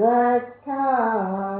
गच्छामि